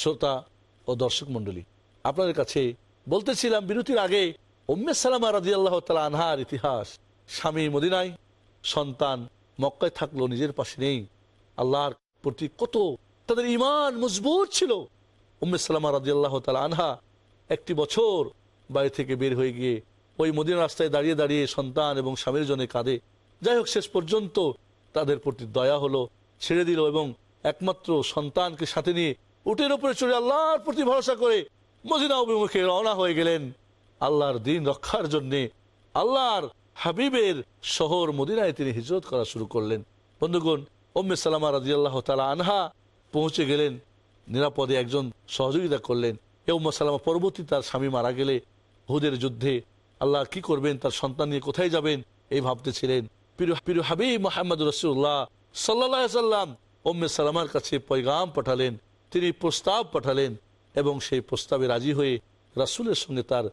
শ্রোতা ও দর্শক মণ্ডলী, আপনাদের কাছে বলতেছিলাম বিরতির আগে, উম্মে সালামা রাজি আল্লাহ তালা আনহার ইতিহাস। স্বামী মদিনায় সন্তান মক্কায় থাকল, নিজের পাশে নেই। আল্লাহর প্রতি কত তাদের ইমান মজবুত ছিল। উম্মে সালামা রাজি আল্লাহ তালা আনহা একটি বছর বাড়ি থেকে বের হয়ে গিয়ে ওই মদিনা রাস্তায় দাঁড়িয়ে দাঁড়িয়ে সন্তান এবং স্বামীর জন্য কাঁদে। যাই হোক, শেষ পর্যন্ত তাদের প্রতি দয়া হলো, ছেড়ে দিল এবং একমাত্র সন্তানকে সাথে নিয়ে উটের উপরে চড়ে আল্লাহর প্রতি ভরসা করে মদিনা অভিমুখে রওনা হয়ে গেলেন। আল্লাহর দিন রক্ষার জন্যে আল্লাহর হাবিবের শহর মদিনায় তিনি হিজরত করা শুরু করলেন। বন্ধুগণ ওম্মে সালামা রাজি আল্লাহ তালা আনহা পৌঁছে গেলেন। নিরাপদে একজন সহযোগিতা করলেন। এ উম্মা সালামা পরবর্তী তার স্বামী মারা গেলে হুদের যুদ্ধে আল্লাহ কি করবেন, তার সন্তান নিয়ে কোথায় যাবেন, এই ভাবতেছিলেন। প্রিয় প্রিয় হাবিব মোহাম্মদ রসুল্লাহ সাল্লাহ সাল্লাম ওম্মে সালামার কাছে পয়গাম পাঠালেন। তিনি প্রস্তাব পাঠালেন এবং সেই প্রস্তাবে রাজি হয়ে রাসুলের সঙ্গে তার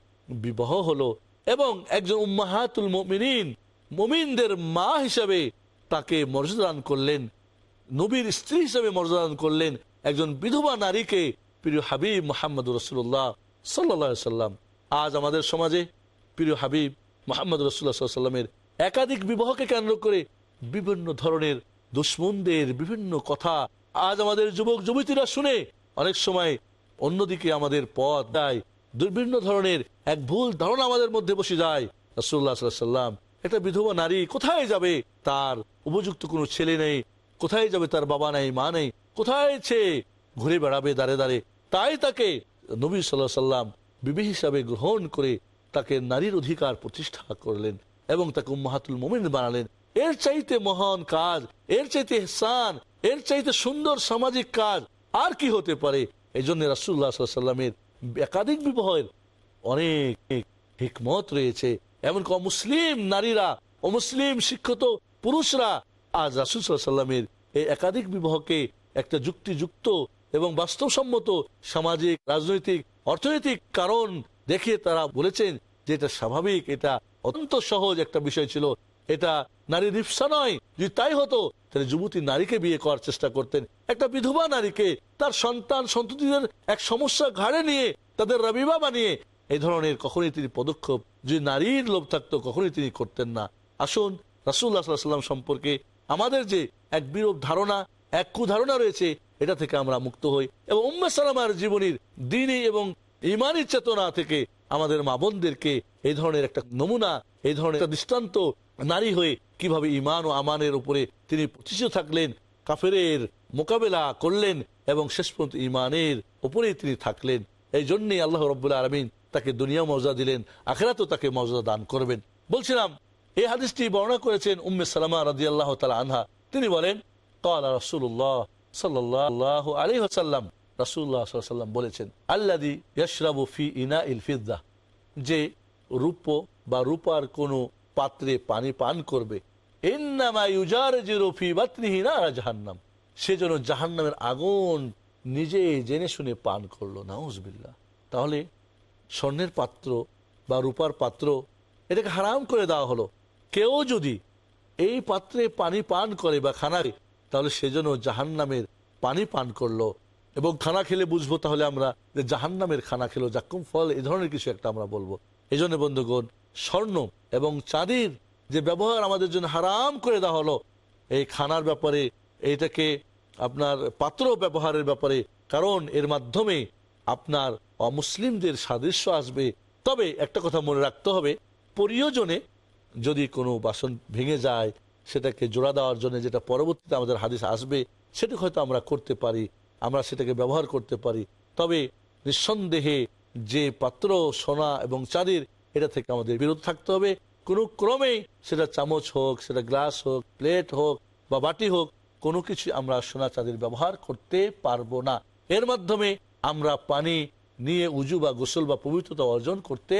বিবাহ হলো এবং একজন উম্মাহাতুল মমিনিন, মমিনদের মা হিসাবে তাকে মর্যাদা দান করলেন, নবীর স্ত্রী হিসাবে মর্যাদা দান করলেন একজন বিধবা নারীকে, প্রিয় হাবিব মোহাম্মদ রসুল্লাহ সাল্লা সাল্লাম। আজ আমাদের সমাজে প্রিয় হাবিব মোহাম্মদ রসুল্লাহ সাল্লামের একাধিক বিবাহকে কেন্দ্র করে বিভিন্ন ধরনের দুশ্মনদের বিভিন্ন কথা আজ আমাদের যুবক যুবতীরা শুনে অনেক সময় অন্যদিকে আমাদের পথ দেয় বিভিন্ন ধরনের এক ভুল ধারণা আমাদের মধ্যে বসে যায়। রসুল্লাহ সাল্লাম একটা বিধবা নারী কোথায় যাবে? তার উপযুক্ত কোনো ছেলে নেই। কোথায় যাবে? তার বাবা নেই, মা নেই। কোথায় সে ঘুরে বেড়াবে দাঁড়ে দাঁড়ে তাই তাকে নবী সাল্লাহ সাল্লাম বিবি হিসাবে গ্রহণ করে তাকে নারীর অধিকার প্রতিষ্ঠা করলেন এবং তাকে উম্মাহাতুল মোমিন বানালেন। এর চাইতে মহান কাজ, এর চাইতে হেসান এর চাইতে সুন্দর সামাজিক কাজ আর কি হতে পারে? এই জন্য রাসুল্লাহ সাল্লামের একাধিক বিবাহের অনেক হিকমত রয়েছে। এমন মুসলিম নারীরা অমুসলিম শিক্ষিত পুরুষরা আজ রাসুল সাল্লামের এই একাধিক বিবাহকে একটা যুক্তিযুক্ত এবং বাস্তবসম্মত সামাজিক, রাজনৈতিক, অর্থনৈতিক কারণ দেখে তারা বলেছেন যে এটা স্বাভাবিক, এটা অত্যন্ত সহজ একটা বিষয় ছিল। এটা নারীর রিপসা নয়। যদি তাই হতো, তাহলে যুবতী নারীকে বিয়ে করার চেষ্টা করতেন। একটা বিধবা নারীকে তার সন্তান, সন্ততিদের এক সমস্যা ঘাড়ে নিয়ে তাদের রবিবা বানিয়ে, এই ধরনের কখনই তিনি পদক্ষেপ, যদি নারীর লোভ থাকতো, কখনই তিনি করতেন না। আসুন রাসুল্লাহ সাল্লাম সম্পর্কে আমাদের যে এক বিরূপ ধারণা, এক কুধারণা রয়েছে, এটা থেকে আমরা মুক্ত হই। এবং উম্মে সালামার জীবনীর দিনই এবং ইমানি চেতনা থেকে আমাদের মা বোনদেরকে এই ধরনের একটা নমুনা, এই ধরনের একটা দৃষ্টান্ত নারী হয়ে কীভাবে ইমান ও আমানের উপরে তিনি প্রতিষ্ঠিত থাকলেন, কাফেরের মোকাবেলা করলেন এবং শেষ পর্যন্ত ইমানের উপরেই তিনি থাকলেন। এই জন্যই আল্লাহ রব্বুল্লাহ আলমিন তাকে দুনিয়া মর্যাদা দিলেন, আখেরাতেও তাকে মর্যাদা দান করবেন। বলছিলাম, এই হাদিসটি বর্ণনা করেছেন উম্মে সালামা রাজি আল্লাহ তালা আনহা। তিনি বলেন কালা রসুল্লাহ সাল্লাহ আলী হাসাল্লাম বলেছেন আল্লাদি ফি ইনা যে রূপ বা রূপার কোনো পাত্রে পানি পান করবে সে যেন জাহান্নামের আগুন নিজে জেনে শুনে পান করল নাউজবিল্লা তাহলে স্বর্ণের পাত্র বা রূপার পাত্র এটাকে হারাম করে দেওয়া হলো। কেউ যদি এই পাত্রে পানি পান করে বা খানা তাহলে সেজন্য জাহান্নামের পানি পান করল এবং খানা খেলে বুঝব তাহলে আমরা যে জাহান্নামের খানা খেলো জাক্কুম ফল এই ধরনের কিছু একটা আমরা বলব। এই জন্য বন্ধুগণ, স্বর্ণ এবং চাঁদির যে ব্যবহার আমাদের জন্য হারাম করে দেওয়া হলো, এই খানার ব্যাপারে এইটাকে আপনার পাত্র ব্যবহারের ব্যাপারে, কারণ এর মাধ্যমে আপনার অমুসলিমদের সাদৃশ্য আসবে। তবে একটা কথা মনে রাখতে হবে, প্রয়োজনে যদি কোনো বাসন ভেঙে যায়, সেটাকে জোড়া দেওয়ার জন্য যেটা পরবর্তীতে আমাদের হাদিস আসবে সেটা হয়তো আমরা করতে পারি। আমরা সেটাকে ব্যবহার করতে পারি। তবে নিঃসন্দেহে যে পাত্র, সোনা এবং চাঁদির, এটা থেকে আমাদের বিরত থাকতে হবে। কোনো ক্রমেই সেটা চামচ হোক, সেটা গ্লাস হোক, প্লেট হোক বা বাটি হোক, কোনো কিছু আমরা সোনা চাঁদির ব্যবহার করতে পারব না। এর মাধ্যমে আমরা পানি নিয়ে উজু বা গোসল বা পবিত্রতা অর্জন করতে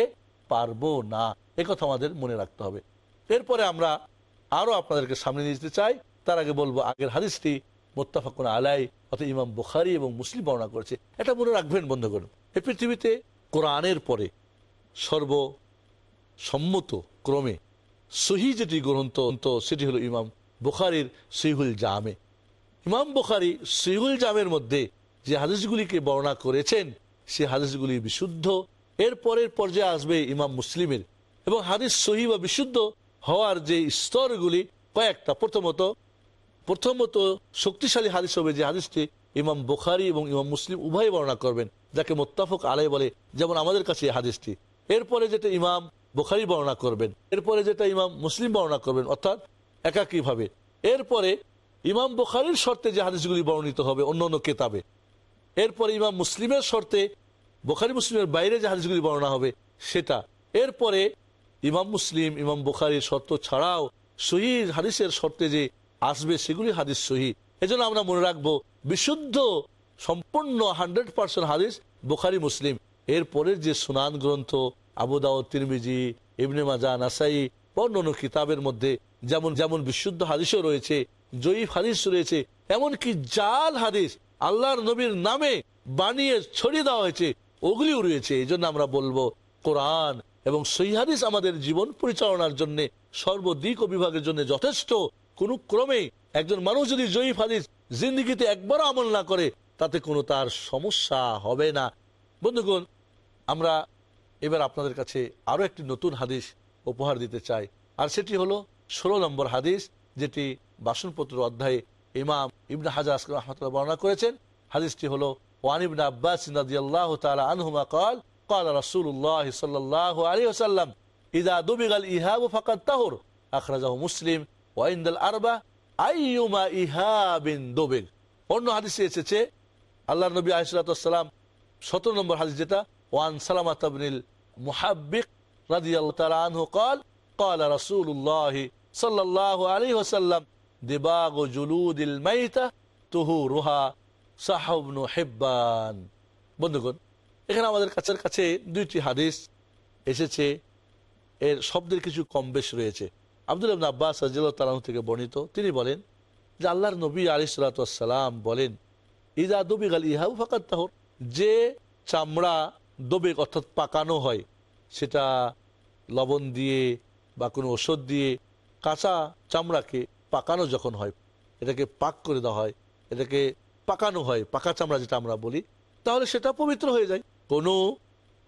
পারব না। কথা আমাদের মনে রাখতে হবে। এরপরে আমরা আরও আপনাদেরকে সামনে নিয়ে যেতে চাই। তার আগে বলব, আগের হাদিসটি মোত্তাফাকুন আলাই অর্থাৎ ইমাম বুখারি এবং মুসলিম বর্ণনা করেছে। এটা মনে রাখবেন বন্ধ করুন এই পৃথিবীতে কোরআনের পরে সর্ব সম্মত ক্রমে সহি যেটি গ্রন্থ সেটি হলো ইমাম বুখারির সহিহুল জামে। ইমাম বুখারি সহিহুল জামের মধ্যে যে হাদিসগুলিকে বর্ণনা করেছেন, সে হাদিসগুলি বিশুদ্ধ। এর পরের পর্যায়ে আসবে ইমাম মুসলিমের। এবং হাদিস সহি বা বিশুদ্ধ হওয়ার যে স্তরগুলি, কয়েকটা প্রথমত প্রথমত শক্তিশালী হাদিস হবে যে হাদিসটি ইমাম বুখারি এবং ইমাম মুসলিম উভয় বর্ণনা করবেন, যাকে মোত্তাফক আলাই বলে। যেমন আমাদের কাছে এই হাদিসটি। এরপরে যেটা ইমাম বুখারি বর্ণনা করবেন, এরপরে যেটা ইমাম মুসলিম বর্ণনা করবেন, অর্থাৎ একাকীভাবে। এরপরে ইমাম বুখারির শর্তে যে হাদিসগুলি বর্ণিত হবে অন্য অন্য কেতাবে। এরপরে ইমাম মুসলিমের শর্তে বোখারি মুসলিমের বাইরে যে হাদিসগুলি বর্ণনা হবে সেটা। এরপরে ইমাম মুসলিম, ইমাম বুখারির শর্ত ছাড়াও সহি হাদিসের শর্তে যে আসবে সেগুলি হাদিস সহি। এজন্য আমরা মনে রাখব, বিশুদ্ধ, সম্পূর্ণ হান্ড্রেড পার্সেন্ট হাদিস বোখারি, মুসলিম। এরপরের যে সুনান গ্রন্থ আবুদাউ তিরমিজি, ইবনে মাজা নাসাই অন্যান্য কিতাবের মধ্যে যেমন যেমন বিশুদ্ধ হাদিসও রয়েছে, জয়ীফ হাদিস রয়েছে, এমনকি জাল হাদিস আল্লাহর নবীর নামে বানিয়ে ছড়িয়ে দেওয়া হয়েছে, ওগুলিও রয়েছে। এই জন্য আমরা বলব, কোরআন এবং সহি হাদিস আমাদের জীবন পরিচালনার জন্য সর্বদিক ও বিভাগের জন্য যথেষ্ট। কোনো ক্রমে একজন মানুষ যদি জয়ীফ হাদিস জিন্দিগিতে একবারও আমল না করে তাতে কোনো তার সমস্যা হবে না বন্ধুগণ আমরা এবার আপনাদের কাছে আরো একটি নতুন হাদিস উপহার দিতে চাই আর সেটি হলো ষোলো নম্বর হাদিস যেটি বাসনপত্র অধ্যায়ে ইমাম ইবনে হাজার আসকার রহমতুল্লাহ বর্ণনা করেছেন হাদিসটি হলো ওয়ান ইবনে আব্বাস রাদিয়াল্লাহু তাআলা আনহুমা قال قال رسول الله صلى الله عليه وسلم اذا دبغ الايهاب فقد طهر اخرجه مسلم وعند الاربع ايما ايهاب دبغ অন্য হাদিসে এসেছে আল্লাহর নবী আলাইহিসসালাম 17 নম্বর হাদিস যেটা ওয়ান সালামাত ইবনুল মুহাব্বিক রাদিয়াল্লাহু তাআলা আনহু قال قال رسول الله صلى الله عليه وسلم دباغ جلود الميتة তুহুরুহা সাহাবনু হেব্বান বন্ধুগণ এখানে আমাদের কাছের কাছে দুইটি হাদিস এসেছে এর শব্দের কিছু কম বেশ রয়েছে আব্দুল আবন আব্বাস তালাহ থেকে বর্ণিত, তিনি বলেন যে আল্লাহর নবী আলিসালাম বলেন ইদা দবিগ আল ইহাউ ফাকাত তাহর। যে চামড়া দবেগ অর্থাৎ পাকানো হয়, সেটা লবণ দিয়ে বা কোনো ওষুধ দিয়ে কাঁচা চামড়াকে পাকানো যখন হয়, এটাকে পাক করে দেওয়া হয়, এটাকে পাকানো হয়, পাকা চামড়া যেটা আমরা বলি, তাহলে সেটা পবিত্র হয়ে যায়। কোনো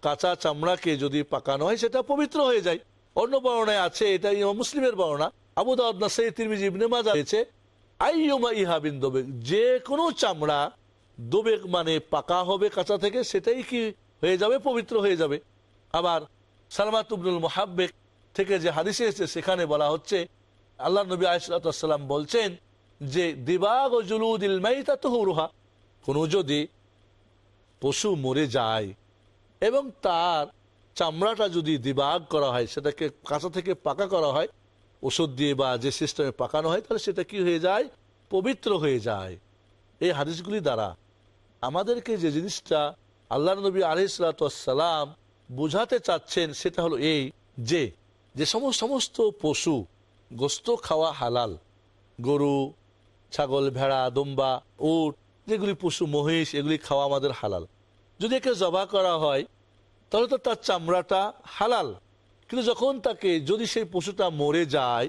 কাঁচা চামড়াকে যদি পাকানো হয়, সেটা পবিত্র হয়ে যায়। অন্য বর্ণায় আছে, এটা ইমাম মুসলিমের বর্ণনা। আবু দাউদ নাসাই তিরমিজি, ইবনে মাজা হয়েছে আইয়ুমা ইহাবিন দোবেগ যে কোনো চামড়া দোবেক মানে পাকা হবে কাঁচা থেকে, সেটাই কি হয়ে যাবে, পবিত্র হয়ে যাবে। আবার সালমাত ইবনুল মোহাব্বেক থেকে যে হাদিসে এসেছে, সেখানে বলা হচ্ছে আল্লাহ নবী আলাইসালাম বলছেন যে, দিবাগ ও জুলুদিল মাইতা তহুরুহা কোনো যদি পশু মরে যায় এবং তার চামড়াটা যদি দিবাগ করা হয়, সেটাকে কাঁচা থেকে পাকা করা হয়, ওষুধ দিয়ে বা যে সিস্টেমে পাকানো হয়, তাহলে সেটা কি হয়ে যায়? পবিত্র হয়ে যায়। এই হাদিসগুলি দ্বারা আমাদেরকে যে জিনিসটা আল্লাহ নবী আলহিসাল্লাম বোঝাতে চাচ্ছেন, সেটা হলো এই যে যে সমস্ত পশু গোস্ত খাওয়া হালাল। গরু, ছাগল, ভেড়া, দম্বা, উট, যেগুলি পশু মহিষ, এগুলি খাওয়া আমাদের হালাল। যদি একে জবা করা হয় তাহলে তো তার চামড়াটা হালাল। কিন্তু যখন তাকে যদি সেই পশুটা মরে যায়,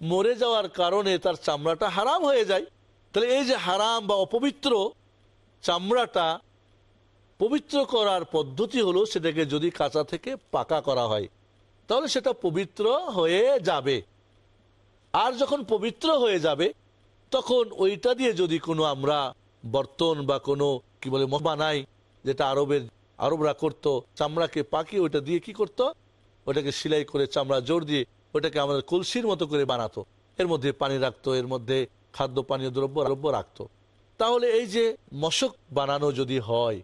মরে যাওয়ার কারণে তার চামড়াটা হারাম হয়ে যায়, তাহলে এই যে হারাম বা অপবিত্র চামড়াটা পবিত্র করার পদ্ধতি হলো সেটাকে যদি কাঁচা থেকে পাকা করা হয়, তাহলে সেটা পবিত্র হয়ে যাবে। আর যখন পবিত্র হয়ে যাবে, তখন ওইটা দিয়ে যদি কোনো আমরা বর্তন বা কোনো কি বলে বানাই যেটা আরবের আরবরা করত, চামড়াকে পাকিয়ে ওইটা দিয়ে কি করত? ওটাকে সেলাই করে চামড়া জোর দিয়ে ওটাকে আমাদের কলসির মতো করে বানাতো। এর মধ্যে পানি রাখতো, এর মধ্যে খাদ্য পানীয় দ্রব্য দ্রব্য রাখতো। তাহলে এই যে মশক বানানো যদি হয়,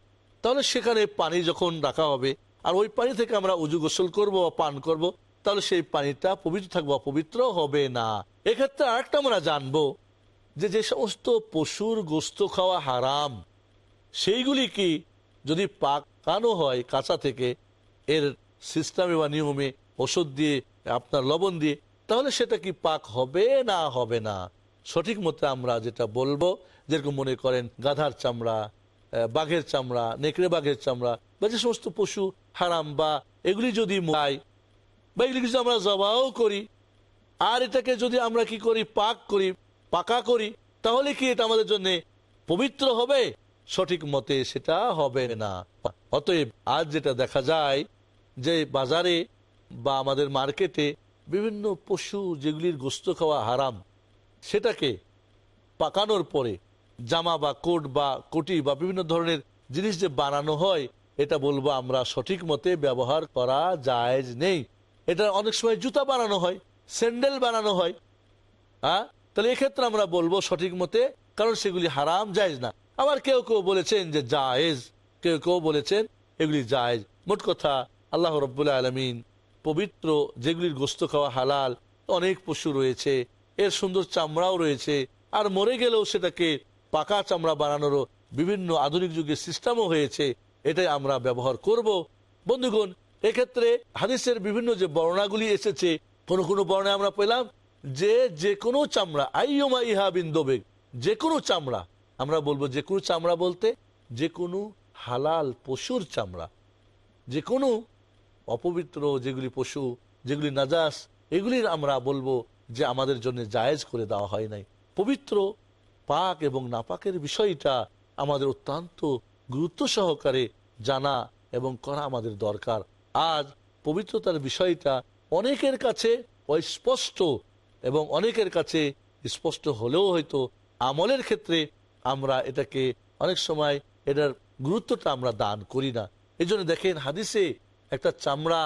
তাহলে সেখানে পানি যখন রাখা হবে, আর ওই পানি থেকে আমরা উজু গোসল করব বা পান করব, তাহলে সেই পানিটা পবিত্র থাকব, অপবিত্র হবে না। এক্ষেত্রে আরেকটা আমরা জানব যে যে সমস্ত পশুর গোস্ত খাওয়া হারাম, সেইগুলি কি যদি পাকানো হয় কাঁচা থেকে এর সিস্টেমে বা নিয়মে ওষুধ দিয়ে, আপনার লবণ দিয়ে, তাহলে সেটা কি পাক হবে না হবে না? সঠিক মতে আমরা যেটা বলব, যেরকম মনে করেন গাধার চামড়া বাঘের চামড়া, নেকড়ে বাঘের চামড়া, বা যে সমস্ত পশু, হারাম বা, এগুলি যদি মাই, বা এগুলি যদি আমরা জবাও করি, আর এটাকে যদি আমরা কি করি, পাক করি, পাকা করি, তাহলে কি এটা আমাদের জন্য পবিত্র হবে? সঠিক মতে সেটা হবে না। অতএব আজ যেটা দেখা যায় যে বাজারে বা আমাদের মার্কেটে বিভিন্ন পশু যেগুলির গোস্ত খাওয়া হারাম, সেটাকে পাকানোর পরে জামা বা কোট বা কোটি বা বিভিন্ন ধরনের জিনিস যে বানানো হয়, এটা বলব আমরা সঠিক মতে ব্যবহার করা জায়েজ নেই। এটা অনেক সময় জুতা বানানো হয়, স্যান্ডেল বানানো হয় হ্যাঁ তাহলে এক্ষেত্রে আমরা বলব সঠিক মতে কারণ সেগুলি হারাম, জায়েজ না। আবার কেউ কেউ বলেছেন যে জায়েজ, কেউ কেউ বলেছেন এগুলি জায়েজ। মোট কথা, আল্লাহ রব্বুল্লাহ আলমিন পবিত্র যেগুলির গোস্ত খাওয়া হালাল, অনেক পশু রয়েছে, এর সুন্দর চামড়াও রয়েছে, আর মরে গেলেও সেটাকে পাকা চামড়া বানানোরও বিভিন্ন আধুনিক যুগের সিস্টেমও হয়েছে, এটাই আমরা ব্যবহার করব। বন্ধুগণ, এক্ষেত্রে হাদিসের বিভিন্ন যে বর্ণাগুলি এসেছে, কোন কোন বর্ণায় আমরা পেলাম যে যে কোনো চামড়া আইয়মা ইহা বিন্দবেগ যে কোনো চামড়া আমরা বলব যে কোনো চামড়া বলতে যে কোনো হালাল পশুর চামড়া, যে কোনো অপবিত্র যেগুলি পশু, যেগুলি নাজাস, এগুলির আমরা বলব যে আমাদের জন্য জায়েজ করে দেওয়া হয় নাই। পবিত্র, পাক এবং নাপাকের বিষয়টা আমাদের অত্যন্ত গুরুত্ব সহকারে জানা এবং করা আমাদের দরকার। আজ পবিত্রতার বিষয়টা অনেকের কাছে অস্পষ্ট এবং অনেকের কাছে স্পষ্ট হলেও হয়তো আমলের ক্ষেত্রে আমরা এটাকে অনেক সময় এটার গুরুত্বটা আমরা দান করি না। এই দেখেন হাদিসে একটা চামড়া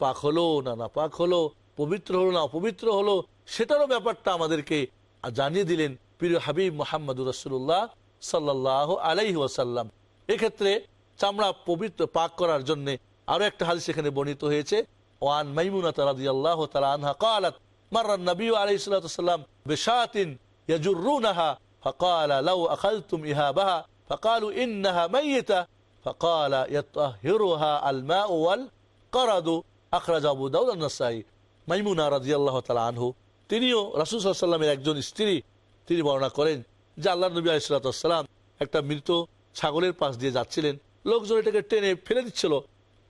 পাক হলো না না পাক হলো, পবিত্র হলো না অপবিত্র হলো, সেটারও ব্যাপারটা আমাদেরকে জানিয়ে দিলেন প্রিয় হাবিব মোহাম্মদ রসুল্লাহ সাল্লাহ আলাইহি ওয়াসাল্লাম। এক্ষেত্রে চামড়া পবিত্র পাক করার জন্যে আরও একটা হাদিস এখানে বর্ণিত হয়েছে। ওয়ান মাইমুনা তালাদি আল্লাহ তালা আনহা কালাত মার্রান নবী আলাইসাল্লাম বেশাতিন فقال لو اخذتم اهابها فقالوا انها ميته فقال يطهرها الماء والقرد اخرج ابو داود النسائي মাইমুনা রাদিয়াল্লাহু তাআলা আনহু তিনিও রাসূল সাল্লাল্লাহু আলাইহি ওয়াসাল্লামের একজন স্ত্রী তিনি বর্ণনা করেন যে আল্লাহ নবী আলাইহিস সালাম একটা মৃত ছাগলের পাশ দিয়ে যাচ্ছিলেন লোকজন এটাকে টেনে ফেলে দিচ্ছিল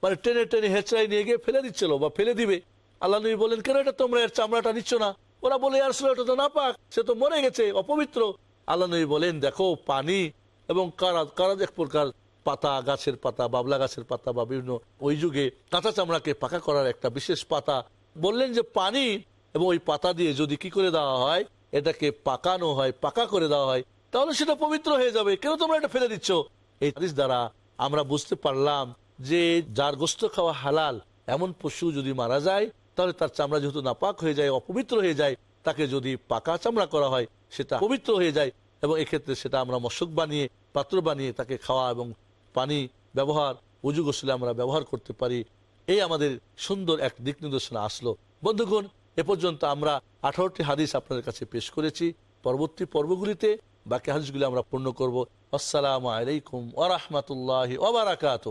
মানে টেনে টেনে হেঁচড়াই নিয়ে গিয়ে ফেলে দিচ্ছিল বা ফেলে দিবে আল্লাহ নবী বলেন কেন এটা তোমরা এর চামড়াটা নিচ্ছ না ওরা বলে আর এটা তো না পাক সে তো মরে গেছে অপবিত্র আল্লাহ নবী বলেন, দেখো, পানি এবং কারাজ কারাজ এক প্রকার, পাতা, গাছের পাতা, বাবলা গাছের পাতা বা বিভিন্ন ওই যুগে কাঁচা চামড়াকে পাকা করার একটা বিশেষ পাতা। বললেন যে, পানি এবং ওই পাতা দিয়ে যদি কি করে দেওয়া হয়, এটাকে পাকানো হয়, পাকা করে দেওয়া হয়, তাহলে সেটা পবিত্র হয়ে যাবে। কেন তোমরা এটা ফেলে দিচ্ছ? এই হাদিস দ্বারা আমরা বুঝতে পারলাম যে, যার গোস্ত খাওয়া হালাল, এমন পশু যদি মারা যায়, তাহলে তার চামড়া যেহেতু নাপাক হয়ে যায়, অপবিত্র হয়ে যায় তাকে যদি পাকা চামড়া করা হয়, সেটা পবিত্র হয়ে যায় এবং এক্ষেত্রে সেটা আমরা মশক বানিয়ে, পাত্র বানিয়ে তাকে খাওয়া এবং পানি ব্যবহার, উজু গোসলে আমরা ব্যবহার করতে পারি। এই আমাদের সুন্দর এক দিক নির্দেশনা আসলো। বন্ধুগণ, এ পর্যন্ত আমরা আঠারোটি হাদিস আপনাদের কাছে পেশ করেছি। পরবর্তী পর্বগুলিতে বাকি হাদিসগুলি আমরা পূর্ণ করব। আসসালামু আলাইকুম ওরহমতুল্লাহ ওবরাকাত